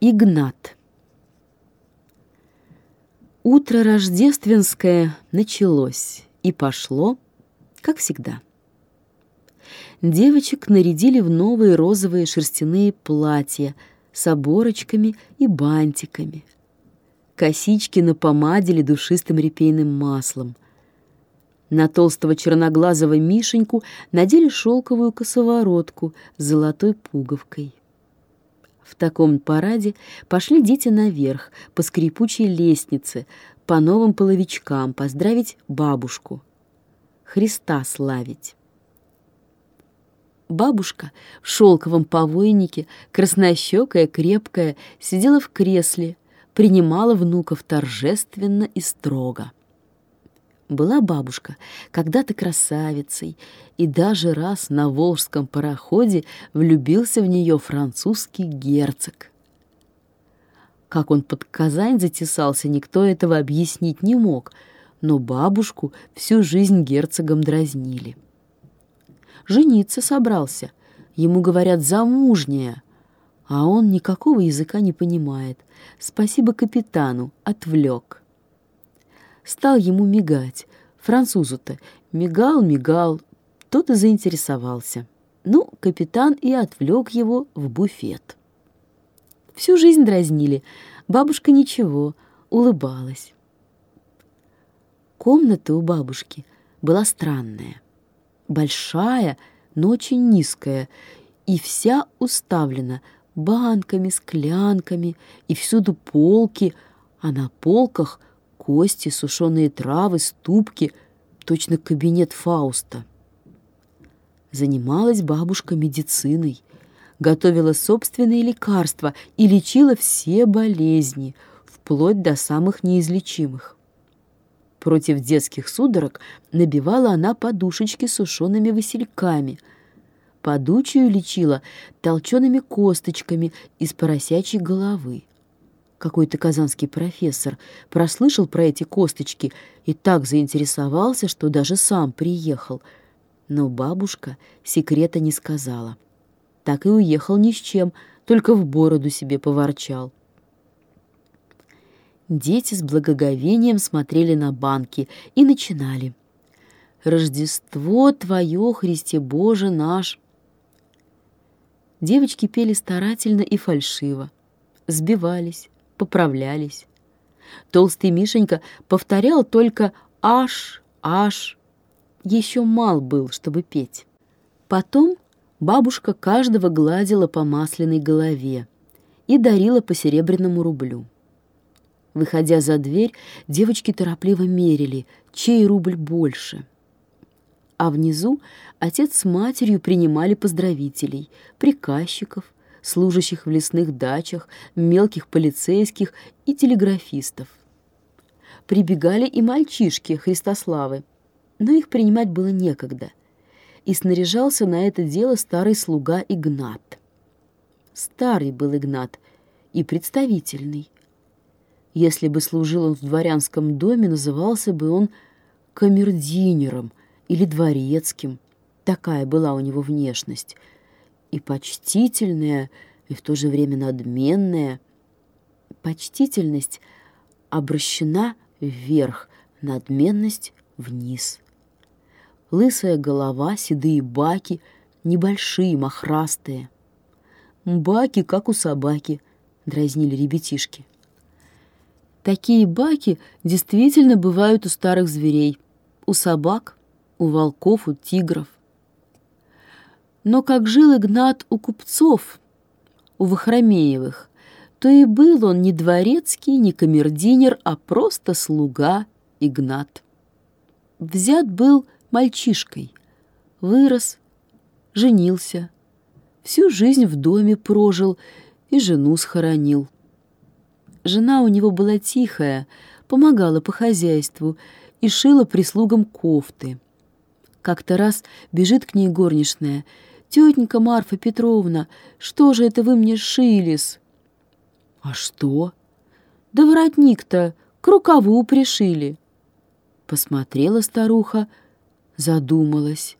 Игнат. Утро рождественское началось и пошло, как всегда. Девочек нарядили в новые розовые шерстяные платья с оборочками и бантиками. Косички напомадили душистым репейным маслом. На толстого черноглазого Мишеньку надели шелковую косоворотку с золотой пуговкой. В таком параде пошли дети наверх, по скрипучей лестнице, по новым половичкам, поздравить бабушку. Христа славить. Бабушка в шелковом повойнике, краснощекая, крепкая, сидела в кресле, принимала внуков торжественно и строго. Была бабушка когда-то красавицей, и даже раз на волжском пароходе влюбился в нее французский герцог. Как он под Казань затесался, никто этого объяснить не мог, но бабушку всю жизнь герцогом дразнили. Жениться собрался, ему говорят «замужняя», а он никакого языка не понимает. Спасибо капитану, отвлек стал ему мигать. Французу-то мигал, мигал, тот и заинтересовался. Ну, капитан и отвлек его в буфет. Всю жизнь дразнили. Бабушка ничего, улыбалась. Комната у бабушки была странная. Большая, но очень низкая, и вся уставлена банками, склянками, и всюду полки, а на полках кости, сушеные травы, ступки, точно кабинет Фауста. Занималась бабушка медициной, готовила собственные лекарства и лечила все болезни, вплоть до самых неизлечимых. Против детских судорог набивала она подушечки сушеными васильками. Подучую лечила толчеными косточками из поросячьей головы. Какой-то казанский профессор прослышал про эти косточки и так заинтересовался, что даже сам приехал. Но бабушка секрета не сказала. Так и уехал ни с чем, только в бороду себе поворчал. Дети с благоговением смотрели на банки и начинали. «Рождество Твое, Христе Боже наш!» Девочки пели старательно и фальшиво, сбивались, поправлялись. Толстый Мишенька повторял только «аш, аш». Еще мал был, чтобы петь. Потом бабушка каждого гладила по масляной голове и дарила по серебряному рублю. Выходя за дверь, девочки торопливо мерили, чей рубль больше. А внизу отец с матерью принимали поздравителей, приказчиков, служащих в лесных дачах, мелких полицейских и телеграфистов. Прибегали и мальчишки Христославы, но их принимать было некогда, и снаряжался на это дело старый слуга Игнат. Старый был Игнат и представительный. Если бы служил он в дворянском доме, назывался бы он камердинером или дворецким. Такая была у него внешность — и почтительная, и в то же время надменная. Почтительность обращена вверх, надменность вниз. Лысая голова, седые баки, небольшие, мохрастые. «Баки, как у собаки», — дразнили ребятишки. Такие баки действительно бывают у старых зверей, у собак, у волков, у тигров. Но как жил Игнат у купцов, у Вахромеевых, то и был он не дворецкий, не камердинер, а просто слуга Игнат. Взят был мальчишкой, вырос, женился, всю жизнь в доме прожил и жену схоронил. Жена у него была тихая, помогала по хозяйству и шила прислугам кофты. Как-то раз бежит к ней горничная — «Тетенька Марфа Петровна, что же это вы мне шились?» «А что?» «Да воротник-то к рукаву пришили». Посмотрела старуха, задумалась.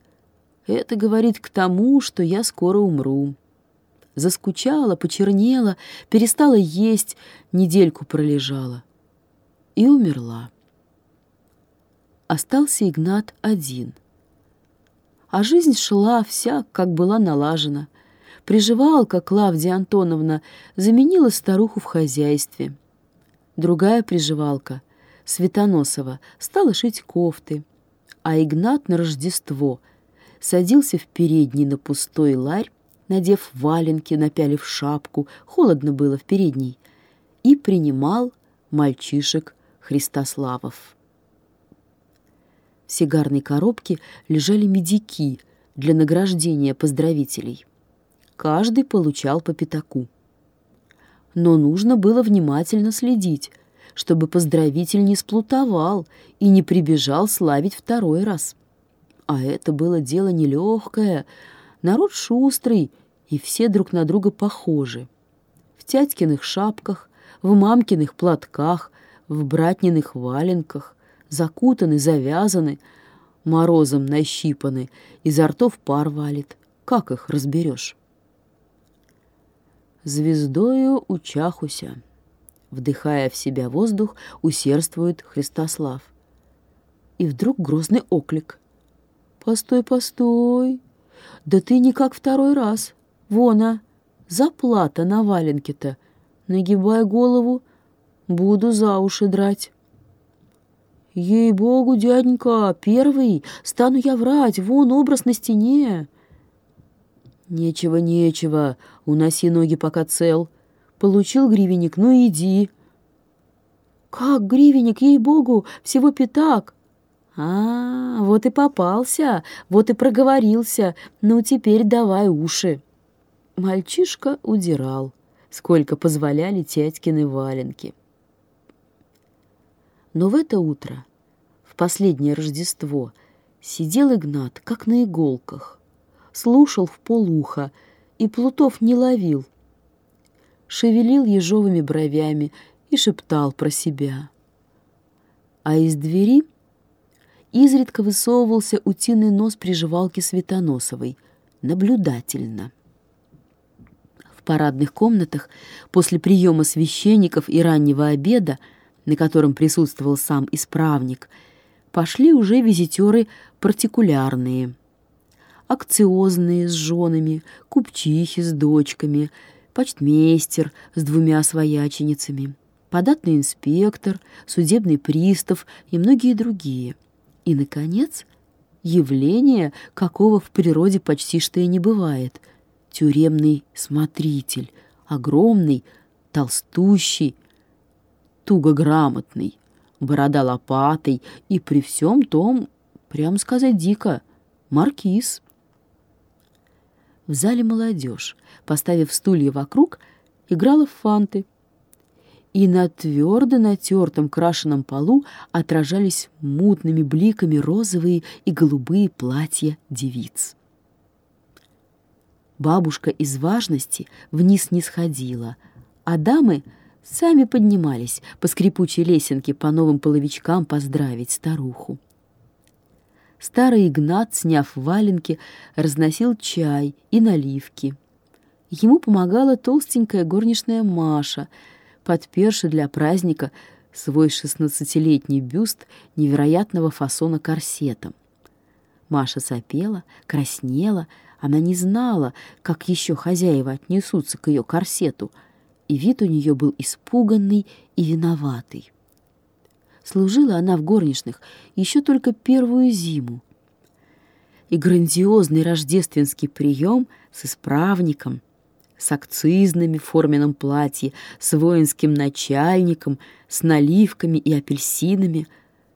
«Это, говорит, к тому, что я скоро умру. заскучала, почернела, перестала есть, недельку пролежала и умерла. Остался Игнат один. А жизнь шла вся, как была налажена. Приживалка Клавдия Антоновна заменила старуху в хозяйстве. Другая приживалка, Светоносова, стала шить кофты, а Игнат на Рождество садился в передний на пустой ларь, надев валенки, напялив шапку, холодно было в передней, и принимал мальчишек Христославов. В сигарной коробке лежали медики для награждения поздравителей. Каждый получал по пятаку. Но нужно было внимательно следить, чтобы поздравитель не сплутовал и не прибежал славить второй раз. А это было дело нелегкое, народ шустрый, и все друг на друга похожи. В тятькиных шапках, в мамкиных платках, в братниных валенках, закутаны, завязаны, морозом нащипаны, изо ртов пар валит. Как их разберешь? Звездою учахуся. Вдыхая в себя воздух, усердствует Христослав. И вдруг грозный оклик. «Постой, постой! Да ты не как второй раз! Вона, заплата на валенке-то! Нагибай голову, Буду за уши драть. Ей-богу, дяденька, первый, стану я врать, вон образ на стене. Нечего, нечего, уноси ноги, пока цел. Получил гривенник, ну иди. Как гривенник, ей-богу, всего пятак. А, вот и попался, вот и проговорился. Ну, теперь давай уши. Мальчишка удирал, сколько позволяли тятькины валенки. Но в это утро, последнее Рождество, сидел Игнат, как на иголках, слушал в полуха и плутов не ловил, шевелил ежовыми бровями и шептал про себя. А из двери изредка высовывался утиный нос приживалки Светоносовой, наблюдательно. В парадных комнатах после приема священников и раннего обеда на котором присутствовал сам исправник, пошли уже визитеры партикулярные. Акциозные с женами, купчихи с дочками, почтмейстер с двумя свояченицами, податный инспектор, судебный пристав и многие другие. И, наконец, явление, какого в природе почти что и не бывает — тюремный смотритель, огромный, толстущий, туго грамотный, борода лопатой и при всем том, прям сказать дико, маркиз. В зале молодежь, поставив стулья вокруг, играла в фанты. И на твердо натертом крашеном полу отражались мутными бликами розовые и голубые платья девиц. Бабушка из важности вниз не сходила, а дамы — сами поднимались по скрипучей лесенке по новым половичкам поздравить старуху. Старый Игнат, сняв валенки, разносил чай и наливки. Ему помогала толстенькая горничная Маша, подперши для праздника свой шестнадцатилетний бюст невероятного фасона корсетом. Маша сопела, краснела, она не знала, как еще хозяева отнесутся к ее корсету — и вид у нее был испуганный и виноватый. Служила она в горничных еще только первую зиму. И грандиозный рождественский прием с исправником, с акцизными в форменном платье, с воинским начальником, с наливками и апельсинами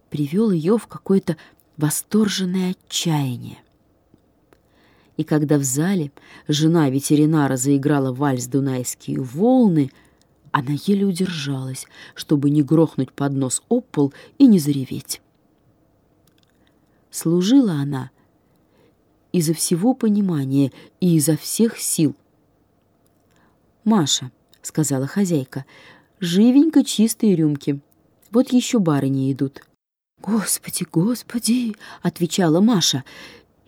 привел ее в какое-то восторженное отчаяние. И когда в зале жена ветеринара заиграла вальс «Дунайские волны», она еле удержалась, чтобы не грохнуть под нос об пол и не зареветь. Служила она изо всего понимания и изо всех сил. «Маша», — сказала хозяйка, — «живенько чистые рюмки. Вот еще барыни идут». «Господи, господи!» — отвечала Маша.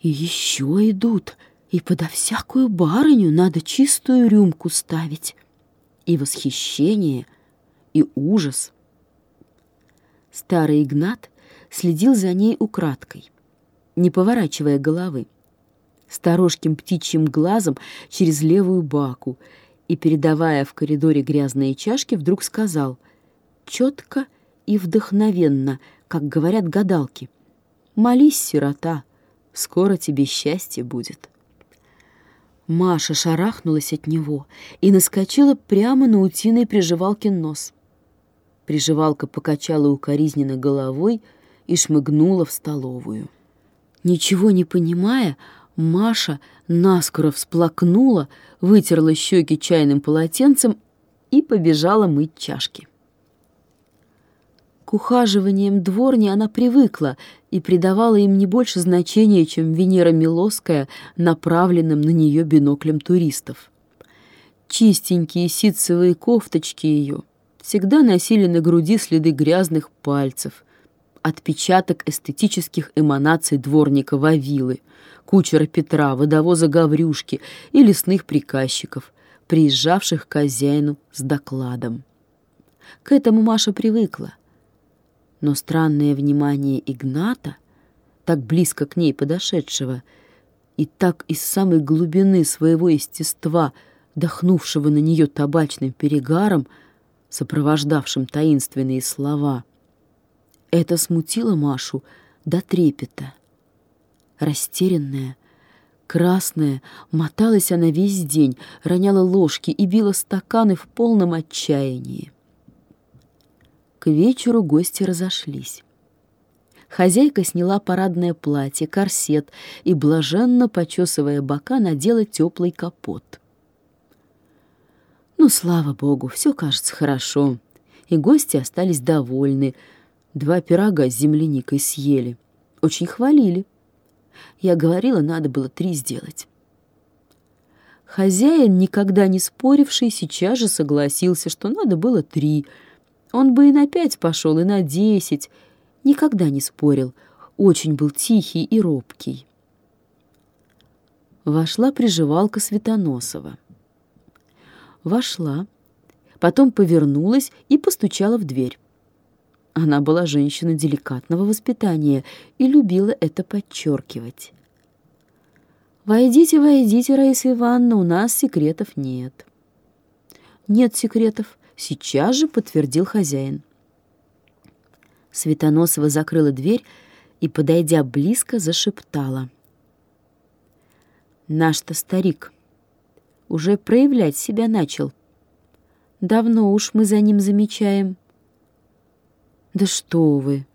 «И еще идут, И подо всякую барыню надо чистую рюмку ставить. И восхищение, и ужас. Старый Игнат следил за ней украдкой, не поворачивая головы, сторожким птичьим глазом через левую баку и, передавая в коридоре грязные чашки, вдруг сказал четко и вдохновенно, как говорят гадалки, «Молись, сирота, скоро тебе счастье будет». Маша шарахнулась от него и наскочила прямо на утиной приживалкин нос. Приживалка покачала укоризненно головой и шмыгнула в столовую. Ничего не понимая, Маша наскоро всплакнула, вытерла щеки чайным полотенцем и побежала мыть чашки. К ухаживаниям дворни она привыкла и придавала им не больше значения, чем Венера Милоская направленным на нее биноклем туристов. Чистенькие ситцевые кофточки ее всегда носили на груди следы грязных пальцев, отпечаток эстетических эманаций дворника Вавилы, кучера Петра, водовоза Гаврюшки и лесных приказчиков, приезжавших к хозяину с докладом. К этому Маша привыкла. Но странное внимание Игната, так близко к ней подошедшего, и так из самой глубины своего естества, дохнувшего на нее табачным перегаром, сопровождавшим таинственные слова — это смутило Машу до трепета. Растерянная, красная, моталась она весь день, роняла ложки и била стаканы в полном отчаянии. К вечеру гости разошлись. Хозяйка сняла парадное платье, корсет и, блаженно почесывая бока, надела теплый капот. Ну, слава богу, все кажется хорошо, и гости остались довольны — Два пирога с земляникой съели. Очень хвалили. Я говорила, надо было три сделать. Хозяин, никогда не споривший, сейчас же согласился, что надо было три. Он бы и на пять пошел, и на десять. Никогда не спорил. Очень был тихий и робкий. Вошла приживалка Светоносова. Вошла, потом повернулась и постучала в дверь. Она была женщина деликатного воспитания и любила это подчеркивать. «Войдите, войдите, Раиса Ивановна, у нас секретов нет». «Нет секретов», — сейчас же подтвердил хозяин. Светоносова закрыла дверь и, подойдя близко, зашептала. «Наш-то старик уже проявлять себя начал. Давно уж мы за ним замечаем». «Да что вы!»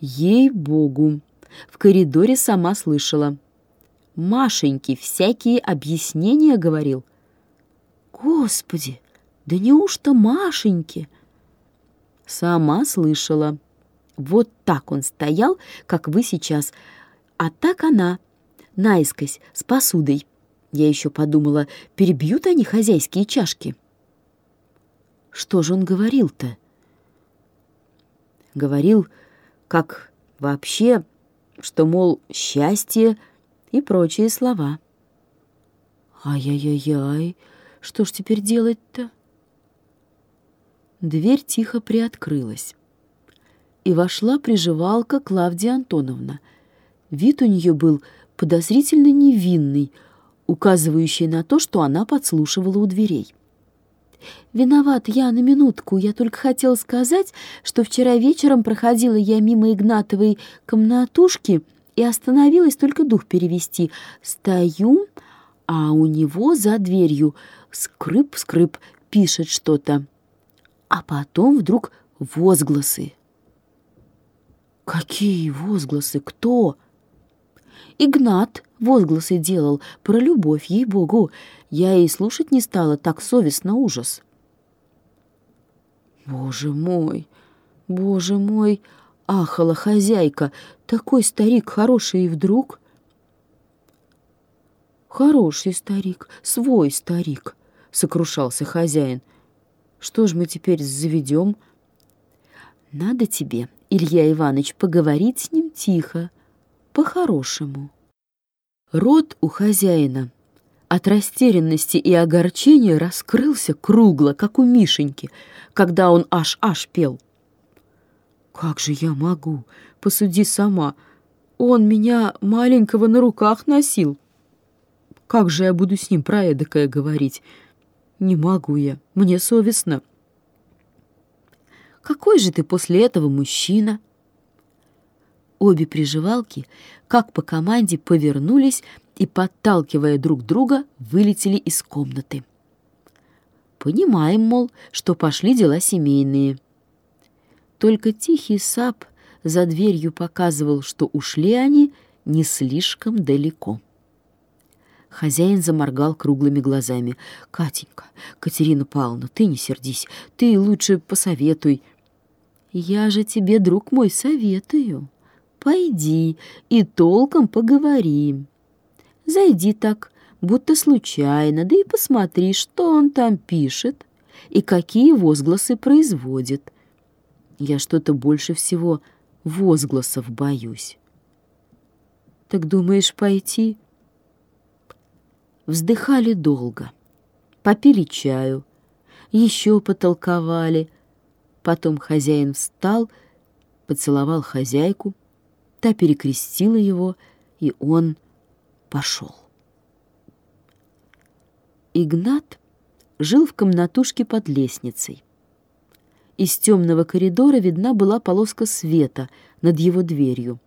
«Ей-богу!» В коридоре сама слышала. Машеньке всякие объяснения говорил. «Господи, да неужто Машеньке?» Сама слышала. Вот так он стоял, как вы сейчас, а так она, наискось, с посудой. Я еще подумала, перебьют они хозяйские чашки. Что же он говорил-то? говорил, как вообще, что, мол, счастье и прочие слова. Ай-яй-яй-яй, что ж теперь делать-то? Дверь тихо приоткрылась, и вошла приживалка Клавдия Антоновна. Вид у нее был подозрительно невинный, указывающий на то, что она подслушивала у дверей. «Виноват я на минутку. Я только хотела сказать, что вчера вечером проходила я мимо Игнатовой комнатушки и остановилась только дух перевести. Стою, а у него за дверью скрып-скрып пишет что-то. А потом вдруг возгласы. «Какие возгласы? Кто?» «Игнат возгласы делал про любовь, ей-богу. Я и слушать не стала, так совестно ужас». «Боже мой, боже мой!» — ахала хозяйка. «Такой старик хороший и вдруг...» «Хороший старик, свой старик», — сокрушался хозяин. «Что ж мы теперь заведем?» «Надо тебе, Илья Иванович, поговорить с ним тихо, по-хорошему». Рот у хозяина от растерянности и огорчения раскрылся кругло, как у Мишеньки, когда он аж-аж пел. «Как же я могу? Посуди сама. Он меня маленького на руках носил. Как же я буду с ним про эдакое говорить? Не могу я, мне совестно». «Какой же ты после этого мужчина?» Обе приживалки, как по команде, повернулись и, подталкивая друг друга, вылетели из комнаты. Понимаем, мол, что пошли дела семейные. Только тихий сап за дверью показывал, что ушли они не слишком далеко. Хозяин заморгал круглыми глазами. «Катенька, Катерина Павловна, ты не сердись, ты лучше посоветуй». «Я же тебе, друг мой, советую. Пойди и толком поговорим». Зайди так, будто случайно, да и посмотри, что он там пишет и какие возгласы производит. Я что-то больше всего возгласов боюсь. Так думаешь пойти? Вздыхали долго, попили чаю, еще потолковали. Потом хозяин встал, поцеловал хозяйку, та перекрестила его, и он пошел. Игнат жил в комнатушке под лестницей. Из темного коридора видна была полоска света над его дверью.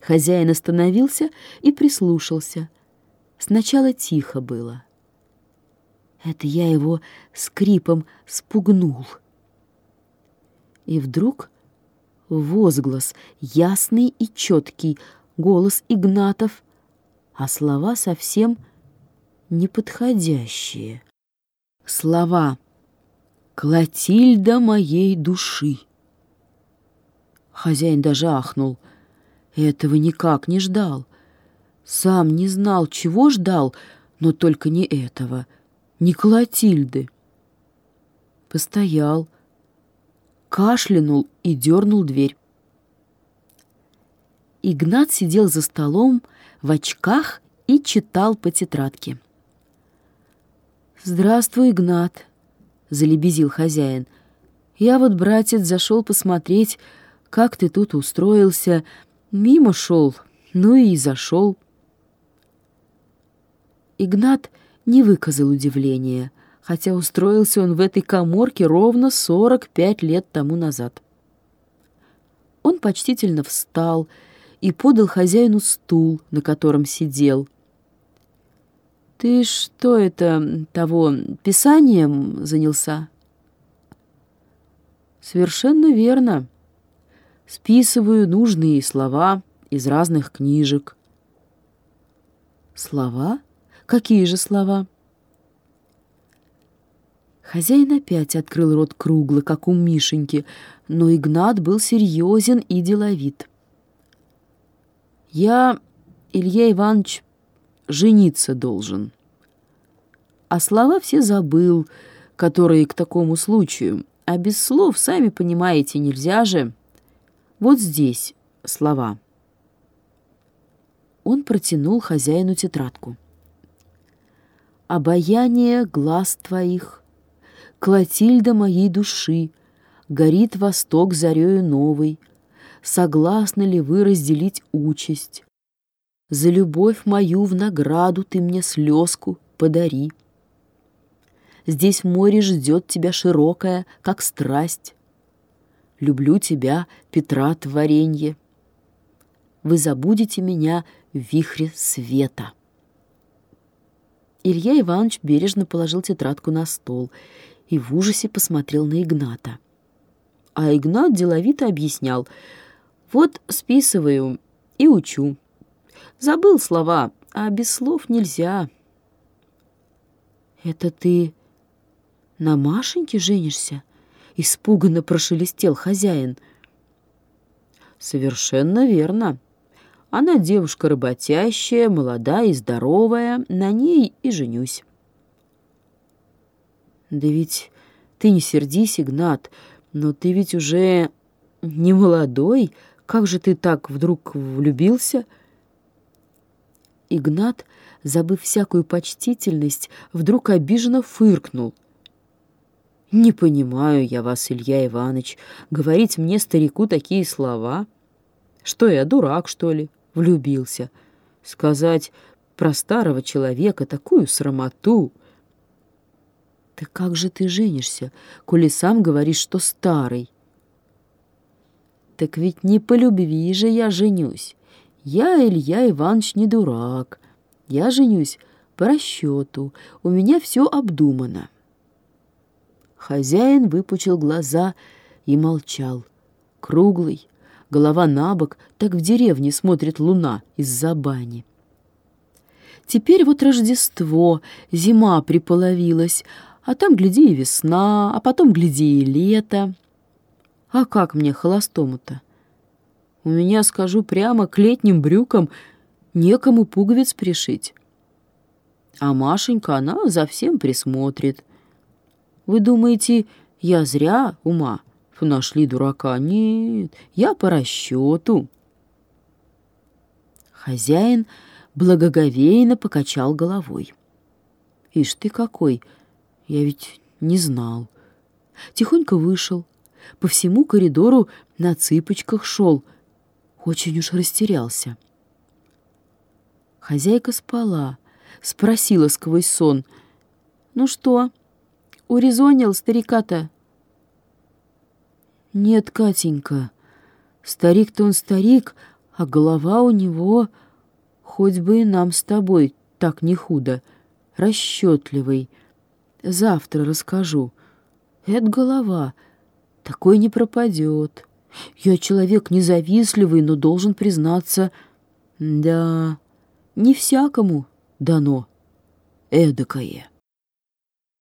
Хозяин остановился и прислушался. Сначала тихо было. Это я его скрипом спугнул. И вдруг возглас, ясный и четкий, голос Игнатов а слова совсем неподходящие. Слова «Клотильда моей души». Хозяин даже ахнул. Этого никак не ждал. Сам не знал, чего ждал, но только не этого, не Клотильды. Постоял, кашлянул и дернул дверь. Игнат сидел за столом, в очках и читал по тетрадке. «Здравствуй, Игнат», — залебезил хозяин. «Я вот, братец, зашел посмотреть, как ты тут устроился. Мимо шел, ну и зашел». Игнат не выказал удивления, хотя устроился он в этой коморке ровно сорок пять лет тому назад. Он почтительно встал и подал хозяину стул, на котором сидел. «Ты что это, того, писанием занялся?» «Совершенно верно. Списываю нужные слова из разных книжек». «Слова? Какие же слова?» Хозяин опять открыл рот кругло, как у Мишеньки, но Игнат был серьезен и деловит. Я, Илья Иванович, жениться должен. А слова все забыл, которые к такому случаю. А без слов, сами понимаете, нельзя же. Вот здесь слова. Он протянул хозяину тетрадку. «Обаяние глаз твоих, Клотильда моей души, Горит восток зарею новой, согласны ли вы разделить участь. За любовь мою в награду ты мне слезку подари. Здесь море ждет тебя широкое, как страсть. Люблю тебя, Петра творенье. Вы забудете меня в вихре света. Илья Иванович бережно положил тетрадку на стол и в ужасе посмотрел на Игната. А Игнат деловито объяснял — вот списываю и учу. Забыл слова, а без слов нельзя. Это ты на Машеньке женишься? Испуганно прошелестел хозяин. Совершенно верно. Она девушка работящая, молодая и здоровая, на ней и женюсь. Да ведь ты не сердись, Игнат, но ты ведь уже не молодой, как же ты так вдруг влюбился?» Игнат, забыв всякую почтительность, вдруг обиженно фыркнул. «Не понимаю я вас, Илья Иванович, говорить мне, старику, такие слова. Что я, дурак, что ли? Влюбился. Сказать про старого человека такую срамоту!» «Ты как же ты женишься, коли сам говоришь, что старый?» «Так ведь не по любви же я женюсь. Я, Илья Иванович, не дурак. Я женюсь по расчету. У меня все обдумано. Хозяин выпучил глаза и молчал. Круглый, голова на бок, так в деревне смотрит луна из-за бани. Теперь вот Рождество, зима приполовилась, а там, гляди, и весна, а потом, гляди, и лето. А как мне холостому-то? У меня, скажу прямо, к летним брюкам некому пуговиц пришить. А Машенька, она за всем присмотрит. Вы думаете, я зря ума? Нашли дурака. Нет, я по расчету. Хозяин благоговейно покачал головой. Ишь ты какой! Я ведь не знал. Тихонько вышел. По всему коридору на цыпочках шел — очень уж растерялся. Хозяйка спала, спросила сквозь сон. «Ну что, урезонил старика-то?» «Нет, Катенька, старик-то он старик, а голова у него, хоть бы и нам с тобой так не худо, расчетливый. Завтра расскажу. Это голова, такой не пропадет». Я человек независливый, но должен признаться, да, не всякому дано эдакое.